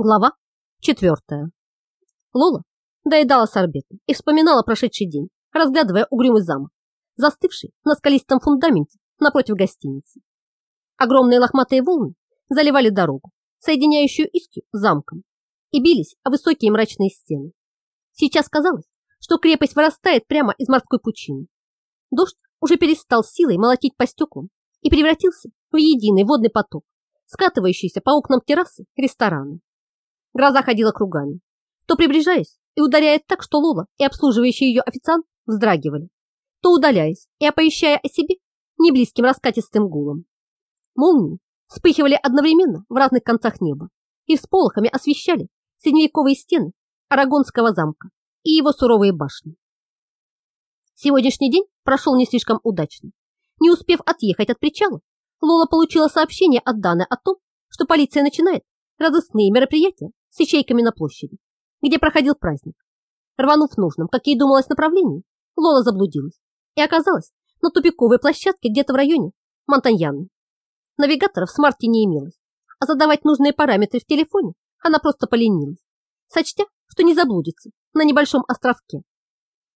Глава четвертая. Лола доедала сорбеты и вспоминала прошедший день, разглядывая угрюмый замок, застывший на скалистом фундаменте напротив гостиницы. Огромные лохматые волны заливали дорогу, соединяющую Искью с замком, и бились о высокие мрачные стены. Сейчас казалось, что крепость вырастает прямо из морской пучины. Дождь уже перестал силой молотить по стеклам и превратился в единый водный поток, скатывающийся по окнам террасы ресторана. Гроза ходила кругами, то приближаясь и ударяя так, что Лола и обслуживающий ее официант вздрагивали, то удаляясь и оповещая о себе неблизким раскатистым гулом. Молнии вспыхивали одновременно в разных концах неба и всполохами освещали средневековые стены Арагонского замка и его суровые башни. Сегодняшний день прошел не слишком удачно. Не успев отъехать от причала, Лола получила сообщение от Даны о том, что полиция начинает разыскные мероприятия с ячейками на площади, где проходил праздник. Рванув в нужном, как ей думалось, направлении, Лола заблудилась и оказалась на тупиковой площадке где-то в районе Монтаньяны. Навигатора в смарте не имелось, а задавать нужные параметры в телефоне она просто поленилась, сочтя, что не заблудится на небольшом островке.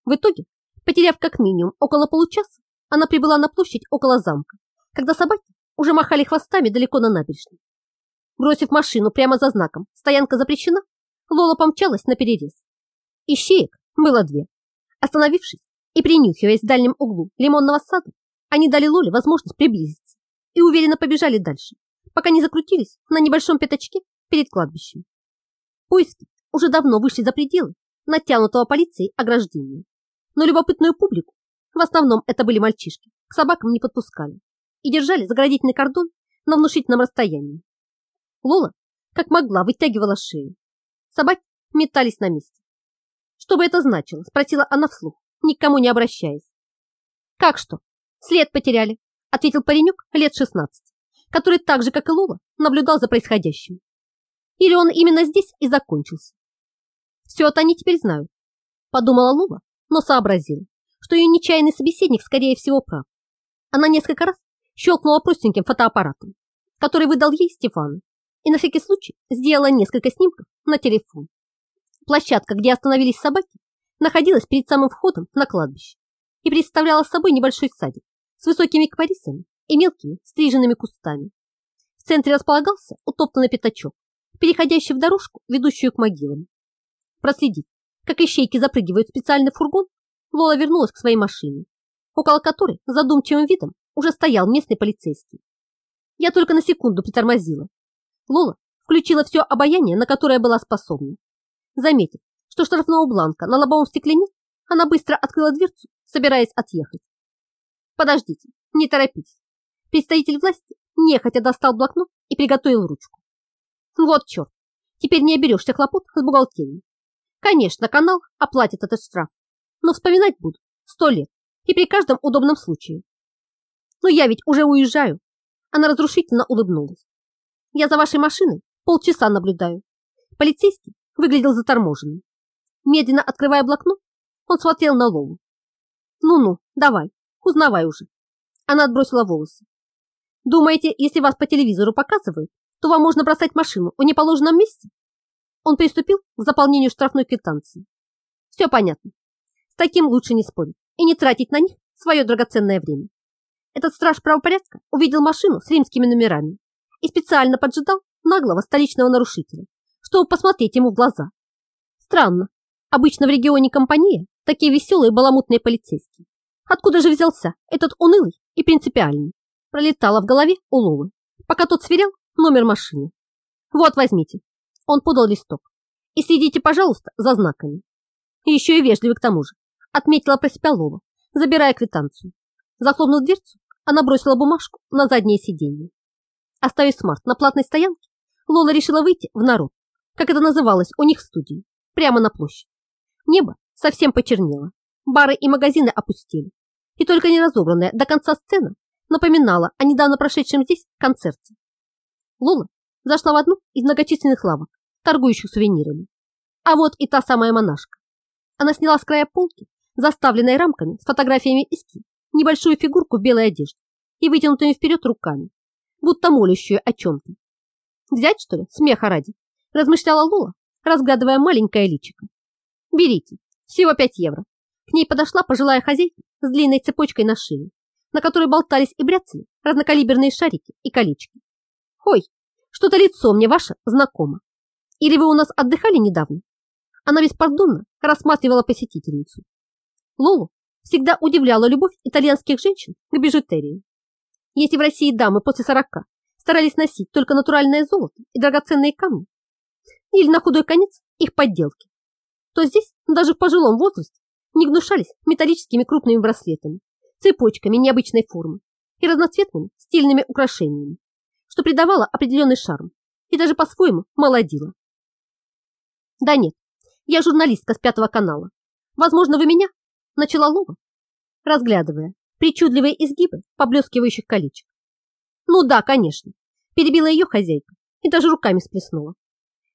В итоге, потеряв как минимум около получаса, она прибыла на площадь около замка, когда собаки уже махали хвостами далеко на набережной. Бросив машину прямо за знаком «Стоянка запрещена», Лола помчалась на перерез. Ищеек было две. Остановившись и принюхиваясь в дальнем углу лимонного сада, они дали Лоле возможность приблизиться и уверенно побежали дальше, пока не закрутились на небольшом пятачке перед кладбищем. Поиски уже давно вышли за пределы натянутого полицией ограждения, но любопытную публику, в основном это были мальчишки, к собакам не подпускали и держали заградительный кордон на внушительном расстоянии. Лола, как могла, вытягивала шею. Собаки метались на месте. Что бы это значило? Спросила она вслух, никому не обращаясь. Как что? След потеряли, ответил паренек лет 16, который так же, как и Лола, наблюдал за происходящим. Или он именно здесь и закончился. Все это они теперь знают, подумала Лола, но сообразила, что ее нечаянный собеседник, скорее всего, прав. Она несколько раз щелкнула простеньким фотоаппаратом, который выдал ей Стефан, и на всякий случай сделала несколько снимков на телефон. Площадка, где остановились собаки, находилась перед самым входом на кладбище и представляла собой небольшой садик с высокими кипарисами и мелкими стриженными кустами. В центре располагался утоптанный пятачок, переходящий в дорожку, ведущую к могилам. Проследив, как ищейки запрыгивают в специальный фургон, Лола вернулась к своей машине, около которой задумчивым видом уже стоял местный полицейский. Я только на секунду притормозила. Лола включила все обаяние, на которое была способна. Заметив, что штрафного бланка на лобовом стекле нет, она быстро открыла дверцу, собираясь отъехать. Подождите, не торопитесь. Представитель власти нехотя достал блокнот и приготовил ручку. Вот черт, теперь не оберешься хлопот с бухгалтерией. Конечно, канал оплатит этот штраф, но вспоминать буду сто лет и при каждом удобном случае. Но я ведь уже уезжаю. Она разрушительно улыбнулась. Я за вашей машиной полчаса наблюдаю. Полицейский выглядел заторможенным. Медленно открывая блокнот, он смотрел на Лолу. Ну-ну, давай, узнавай уже. Она отбросила волосы. Думаете, если вас по телевизору показывают, то вам можно бросать машину в неположенном месте? Он приступил к заполнению штрафной квитанции. Все понятно. С таким лучше не спорить и не тратить на них свое драгоценное время. Этот страж правопорядка увидел машину с римскими номерами и специально поджидал наглого столичного нарушителя, чтобы посмотреть ему в глаза. Странно. Обычно в регионе компания такие веселые баламутные полицейские. Откуда же взялся этот унылый и принципиальный? Пролетало в голове у Лолы, пока тот сверял номер машины. Вот, возьмите. Он подал листок. И следите, пожалуйста, за знаками. еще и вежливый к тому же, отметила про себя Лола, забирая квитанцию. Захлопнув дверцу, она бросила бумажку на заднее сиденье. Оставив смарт на платной стоянке, Лола решила выйти в народ, как это называлось у них в студии, прямо на площадь. Небо совсем почернело, бары и магазины опустили, и только не разобранная до конца сцена напоминала о недавно прошедшем здесь концерте. Лола зашла в одну из многочисленных лавок, торгующих сувенирами. А вот и та самая монашка. Она сняла с края полки, заставленной рамками с фотографиями эски, небольшую фигурку в белой одежде и вытянутыми вперед руками, будто молящую о чем-то. Взять, что ли, смеха ради, Размышляла Лола, разглядывая маленькое личико. Берите, всего 5 евро. К ней подошла пожилая хозяйка с длинной цепочкой на шее, на которой болтались и бряцали разнокалиберные шарики и колечки. Ой, что-то лицо мне ваше знакомо. Или вы у нас отдыхали недавно? Она беспардонно рассматривала посетительницу. Лолу всегда удивляла любовь итальянских женщин к бижутерии. Если в России дамы после сорока старались носить только натуральное золото и драгоценные камни, или на худой конец их подделки, то здесь, даже в пожилом возрасте, не гнушались металлическими крупными браслетами, цепочками необычной формы и разноцветными стильными украшениями, что придавало определенный шарм и даже по-своему молодило. Да нет, я журналистка с пятого канала. Возможно, вы меня? Начала Лова, разглядывая причудливые изгибы поблескивающих колечек. Ну да, конечно, перебила ее хозяйка и даже руками сплеснула.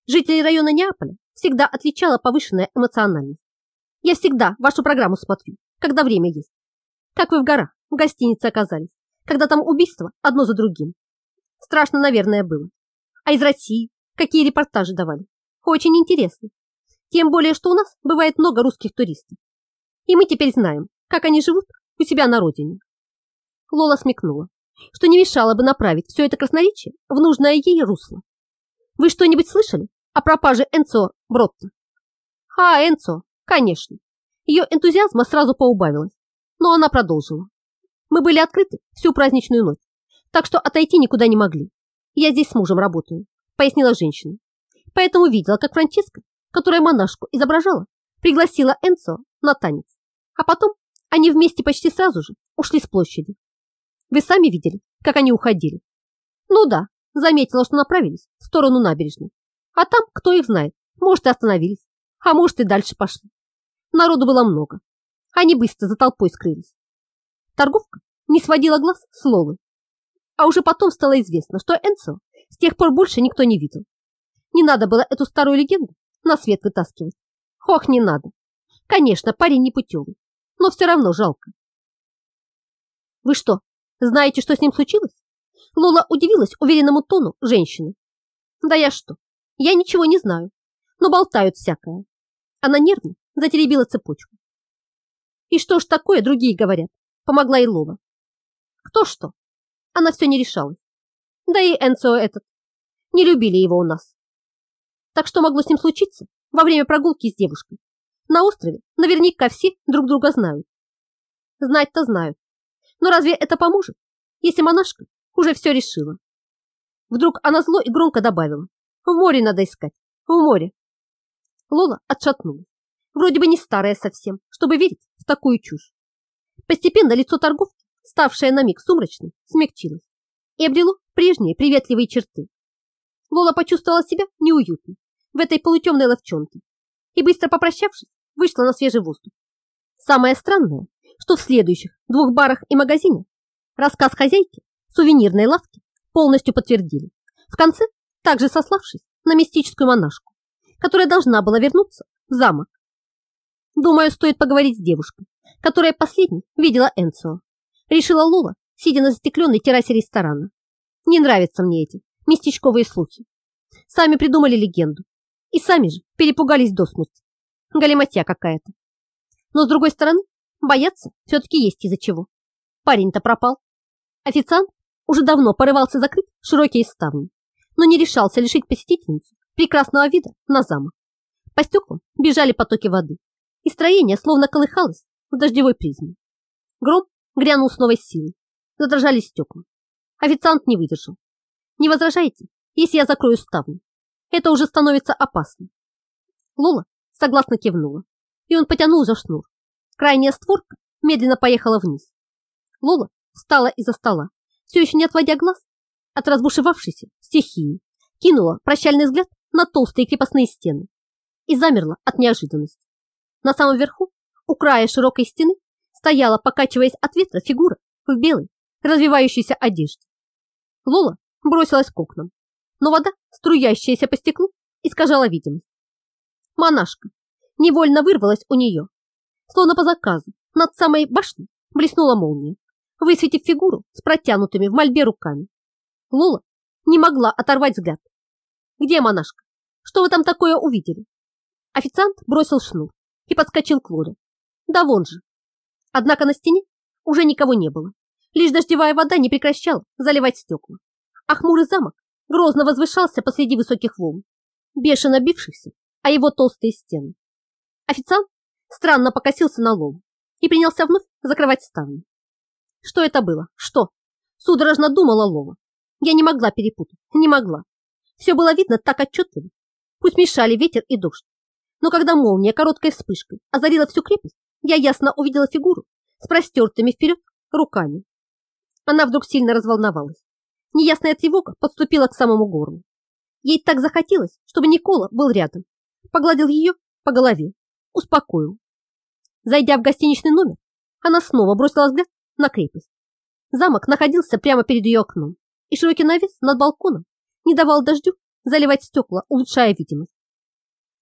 Жители района Неаполя всегда отличала повышенная эмоциональность. Я всегда вашу программу смотрю, когда время есть. Как вы в горах, в гостинице оказались, когда там убийства одно за другим. Страшно, наверное, было. А из России какие репортажи давали? Очень интересно. Тем более, что у нас бывает много русских туристов. И мы теперь знаем, как они живут у себя на родине. Лола смекнула, что не мешало бы направить все это красноречие в нужное ей русло. Вы что-нибудь слышали о пропаже Энцо Бротта? А, Энцо, конечно. Ее энтузиазма сразу поубавилось, но она продолжила. Мы были открыты всю праздничную ночь, так что отойти никуда не могли. Я здесь с мужем работаю, пояснила женщина. Поэтому видела, как Франческа, которая монашку изображала, пригласила Энцо на танец. А потом они вместе почти сразу же ушли с площади. Вы сами видели, как они уходили? Ну да, заметила, что направились в сторону набережной. А там, кто их знает, может и остановились, а может и дальше пошли. Народу было много. Они быстро за толпой скрылись. Торговка не сводила глаз с Лолы. А уже потом стало известно, что Энцо с тех пор больше никто не видел. Не надо было эту старую легенду на свет вытаскивать. Ох, не надо. Конечно, парень не путевый, но все равно жалко. Вы что, знаете, что с ним случилось? Лола удивилась уверенному тону женщины. Да я что? Я ничего не знаю, но болтают всякое. Она нервно затеребила цепочку. И что ж такое, другие говорят, помогла и Лола. Кто что? Она все не решалась. Да и Энцо этот. Не любили его у нас. Так что могло с ним случиться во время прогулки с девушкой? На острове наверняка все друг друга знают. Знать-то знают. Но разве это поможет, если монашка уже все решила? Вдруг она зло и громко добавила. В море надо искать. В море. Лола отшатнулась. Вроде бы не старая совсем, чтобы верить в такую чушь. Постепенно лицо торговки, ставшее на миг сумрачным, смягчилось и обрело прежние приветливые черты. Лола почувствовала себя неуютно в этой полутемной ловчонке и, быстро попрощавшись, вышла на свежий воздух. Самое странное, что в следующих двух барах и магазинах рассказ хозяйки сувенирной лавки полностью подтвердили. В конце, также сославшись на мистическую монашку, которая должна была вернуться в замок. Думаю, стоит поговорить с девушкой, которая последней видела Энцио. Решила Лола, сидя на застекленной террасе ресторана. Не нравятся мне эти местечковые слухи. Сами придумали легенду. И сами же перепугались до смерти. Галиматья какая-то. Но с другой стороны, бояться все-таки есть из-за чего. Парень-то пропал. Официант уже давно порывался закрыть широкие ставни, но не решался лишить посетительницу прекрасного вида на замок. По стеклам бежали потоки воды, и строение словно колыхалось в дождевой призме. Гром грянул с новой силой, задрожали стекла. Официант не выдержал. Не возражайте, если я закрою ставни. Это уже становится опасно. Лола согласно кивнула, и он потянул за шнур. Крайняя створка медленно поехала вниз. Лола встала из-за стола, все еще не отводя глаз от разбушевавшейся стихии, кинула прощальный взгляд на толстые крепостные стены и замерла от неожиданности. На самом верху, у края широкой стены, стояла, покачиваясь от ветра, фигура в белой, развивающейся одежде. Лола бросилась к окнам, но вода, струящаяся по стеклу, искажала видимость. Монашка невольно вырвалась у нее, словно по заказу, над самой башней блеснула молния, высветив фигуру с протянутыми в мольбе руками. Лола не могла оторвать взгляд. Где монашка? Что вы там такое увидели? Официант бросил шнур и подскочил к Лоре. Да вон же. Однако на стене уже никого не было. Лишь дождевая вода не прекращала заливать стекла. А хмурый замок грозно возвышался посреди высоких волн, бешено бившихся, а его толстые стены. Официант странно покосился на Лолу и принялся вновь закрывать ставни. Что это было? Что? Судорожно думала Лола. Я не могла перепутать, не могла. Все было видно так отчетливо. Пусть мешали ветер и дождь. Но когда молния короткой вспышкой озарила всю крепость, я ясно увидела фигуру с простертыми вперед руками. Она вдруг сильно разволновалась. Неясная тревога подступила к самому горлу. Ей так захотелось, чтобы Никола был рядом. Погладил ее по голове, успокоил. Зайдя в гостиничный номер, она снова бросила взгляд на крепость. Замок находился прямо перед ее окном, и широкий навес над балконом не давал дождю заливать стекла, улучшая видимость.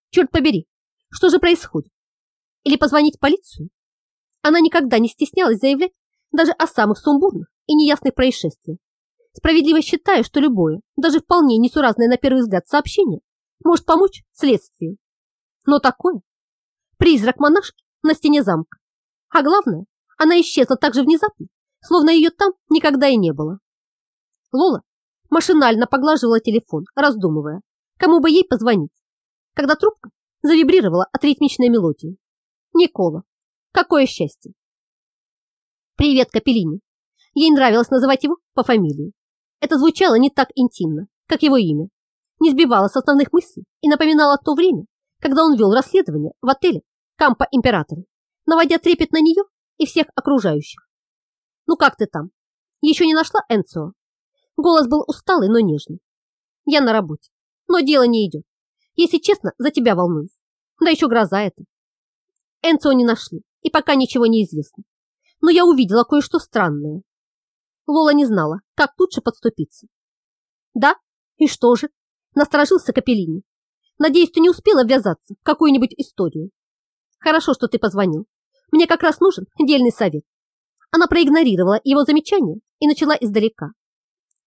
Черт побери, что же происходит? Или позвонить в полицию? Она никогда не стеснялась заявлять даже о самых сумбурных и неясных происшествиях, справедливо считая, что любое, даже вполне несуразное на первый взгляд сообщение может помочь следствию. Но такое призрак монашки на стене замка. А главное, она исчезла так же внезапно, словно ее там никогда и не было. Лола машинально поглаживала телефон, раздумывая, кому бы ей позвонить, когда трубка завибрировала от ритмичной мелодии. Никола. Какое счастье! Привет, Капеллини. Ей нравилось называть его по фамилии. Это звучало не так интимно, как его имя. Не сбивало с основных мыслей и напоминало то время, когда он вел расследование в отеле Кампа Императора, наводя трепет на нее и всех окружающих. «Ну как ты там? Еще не нашла Энцио?» Голос был усталый, но нежный. «Я на работе, но дело не идет. Если честно, за тебя волнуюсь. Да еще гроза это». Энцио не нашли, и пока ничего не известно. Но я увидела кое-что странное. Лола не знала, как лучше подступиться. «Да? И что же?» Насторожился Капеллини. «Надеюсь, ты не успела ввязаться в какую-нибудь историю. Хорошо, что ты позвонил. Мне как раз нужен дельный совет. Она проигнорировала его замечание и начала издалека.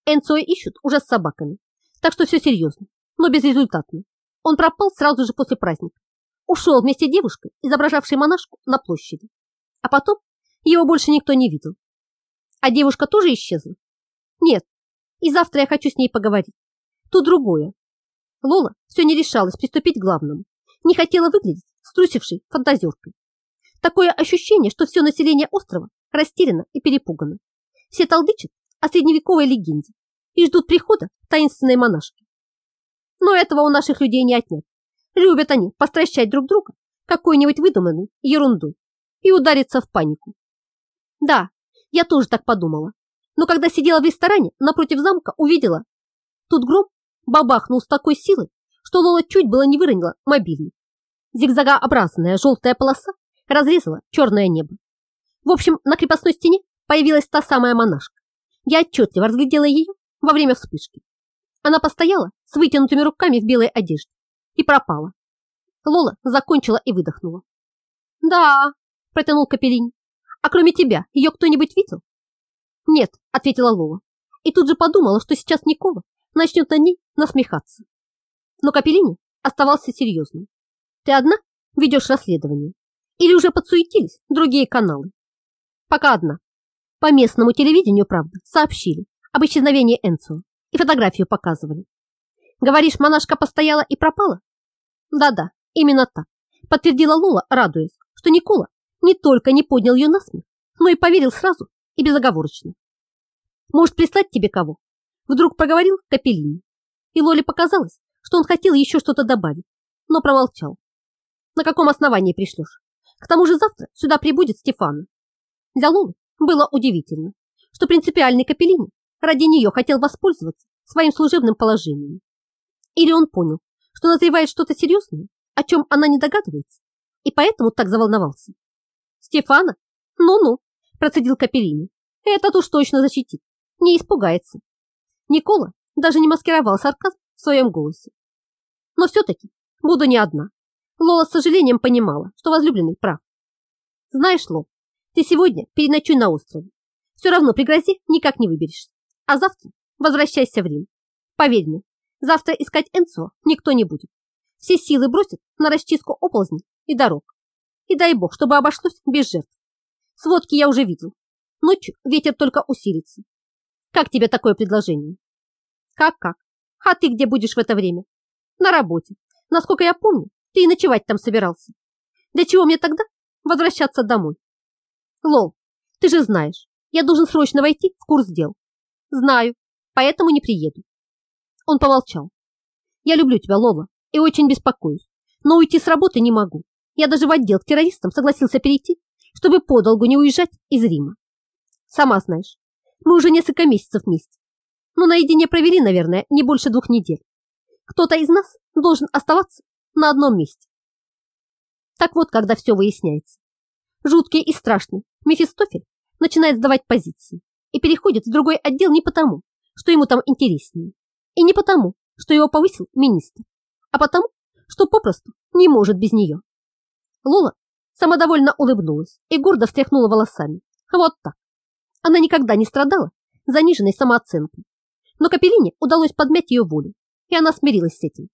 Энцоя ищут уже с собаками, так что все серьезно, но безрезультатно. Он пропал сразу же после праздника. Ушел вместе с девушкой, изображавшей монашку, на площади. А потом его больше никто не видел. А девушка тоже исчезла? Нет, и завтра я хочу с ней поговорить. Тут другое. Лола все не решалась приступить к главному. Не хотела выглядеть струсившей фантазеркой. Такое ощущение, что все население острова растеряно и перепугано. Все толдычат о средневековой легенде и ждут прихода таинственной монашки. Но этого у наших людей не отнять. Любят они постращать друг друга какой-нибудь выдуманной ерундой и удариться в панику. Да, я тоже так подумала. Но когда сидела в ресторане напротив замка, увидела. Тут гром бабахнул с такой силой, что Лола чуть было не выронила мобильник. Зигзагообразная желтая полоса разрезала черное небо. В общем, на крепостной стене появилась та самая монашка. Я отчетливо разглядела ее во время вспышки. Она постояла с вытянутыми руками в белой одежде и пропала. Лола закончила и выдохнула. «Да», – протянул Капеллин. «А кроме тебя, ее кто-нибудь видел?» «Нет», – ответила Лола. И тут же подумала, что сейчас Никола начнет на ней насмехаться. Но Капеллини оставался серьезным. Ты одна ведешь расследование? Или уже подсуетились другие каналы? Пока одна. По местному телевидению, правда, сообщили об исчезновении Энцо и фотографию показывали. Говоришь, монашка постояла и пропала? Да-да, именно так, подтвердила Лола, радуясь, что Никола не только не поднял ее на смех, но и поверил сразу и безоговорочно. Может, прислать тебе кого? Вдруг проговорил Капеллини. И Лоле показалось, что он хотел еще что-то добавить, но промолчал. На каком основании пришлешь? К тому же завтра сюда прибудет Стефана. Для Лулы было удивительно, что принципиальный Капеллини ради нее хотел воспользоваться своим служебным положением. Или он понял, что назревает что-то серьезное, о чем она не догадывается, и поэтому так заволновался. Стефана? Ну-ну, процедил Капеллини. Этот уж точно защитит, не испугается. Никола даже не маскировал сарказм в своем голосе. Но все-таки буду не одна. Лола с сожалением понимала, что возлюбленный прав. Знаешь, Ло, ты сегодня переночуй на острове. Все равно при грозе никак не выберешься. А завтра возвращайся в Рим. Поверь мне, завтра искать Энцо никто не будет. все силы бросит на расчистку оползней и дорог. И дай бог, чтобы обошлось без жертв. Сводки я уже видел. Ночью ветер только усилится. Как тебе такое предложение? Как-как? А ты где будешь в это время? На работе. Насколько я помню, ты и ночевать там собирался. Для чего мне тогда возвращаться домой? Лол, ты же знаешь, я должен срочно войти в курс дел. Знаю, поэтому не приеду. Он помолчал. Я люблю тебя, Лола, и очень беспокоюсь, но уйти с работы не могу. Я даже в отдел к террористам согласился перейти, чтобы подолгу не уезжать из Рима. Сама знаешь, мы уже несколько месяцев вместе, но наедине провели, наверное, не больше двух недель. Кто-то из нас должен оставаться на одном месте. Так вот, когда все выясняется. Жуткий и страшный Мефистофель начинает сдавать позиции и переходит в другой отдел не потому, что ему там интереснее, и не потому, что его повысил министр, а потому, что попросту не может без нее. Лола самодовольно улыбнулась и гордо встряхнула волосами. Вот так. Она никогда не страдала заниженной самооценкой, но Капеллине удалось подмять ее волю, и она смирилась с этим.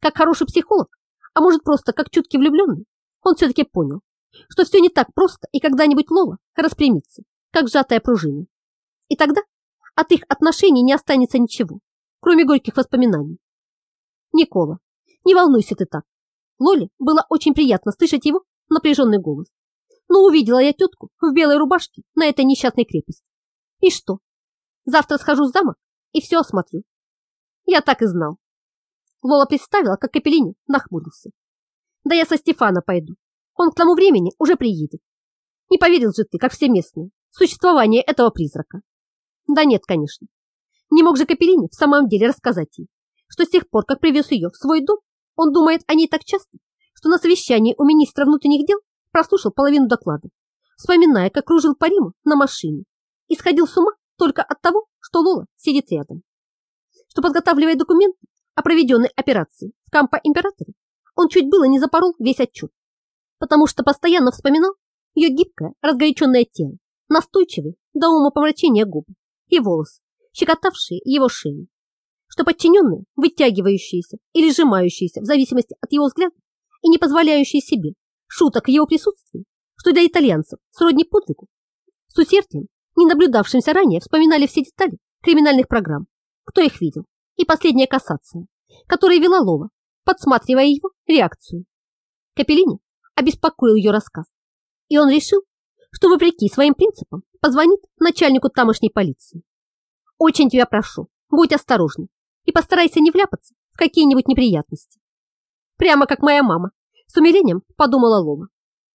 Как хороший психолог, а может просто как чуткий влюбленный, он все-таки понял, что все не так просто, и когда-нибудь Лола распрямится, как сжатая пружина. И тогда от их отношений не останется ничего, кроме горьких воспоминаний. Никола, не волнуйся ты так. Лоле было очень приятно слышать его напряженный голос. Но увидела я тетку в белой рубашке на этой несчастной крепости. И что? Завтра схожу в замок и все осмотрю. Я так и знал. Лола представила, как Капеллини нахмурился. Да я со Стефана пойду. Он к тому времени уже приедет. Не поверил же ты, как все местные, в существование этого призрака. Да нет, конечно. Не мог же Капеллини в самом деле рассказать ей, что с тех пор, как привез ее в свой дом, он думает о ней так часто, что на совещании у министра внутренних дел прослушал половину доклада, вспоминая, как кружил по Риму на машине и сходил с ума только от того, что Лола сидит рядом. Что, подготавливая документы о проведенной операции в Кампо Императоре, он чуть было не запорол весь отчет, потому что постоянно вспоминал ее гибкое, разгоряченное тело, настойчивые до ума помрачения губы и волосы, щекотавшие его шею, что подчиненные, вытягивающиеся или сжимающиеся в зависимости от его взгляда и не позволяющие себе шуток в его присутствии, что для итальянцев сродни подвигу, с усердием, не наблюдавшимся ранее, вспоминали все детали криминальных программ, кто их видел, и последняя кассация, которая вела Лова, подсматривая его реакцию. Капеллини обеспокоил ее рассказ, и он решил, что вопреки своим принципам позвонит начальнику тамошней полиции. Очень тебя прошу, будь осторожным и постарайся не вляпаться в какие-нибудь неприятности. Прямо как моя мама, с умилением подумала Лома.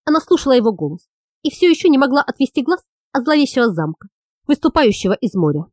Она слушала его голос и все еще не могла отвести глаз от зловещего замка, выступающего из моря.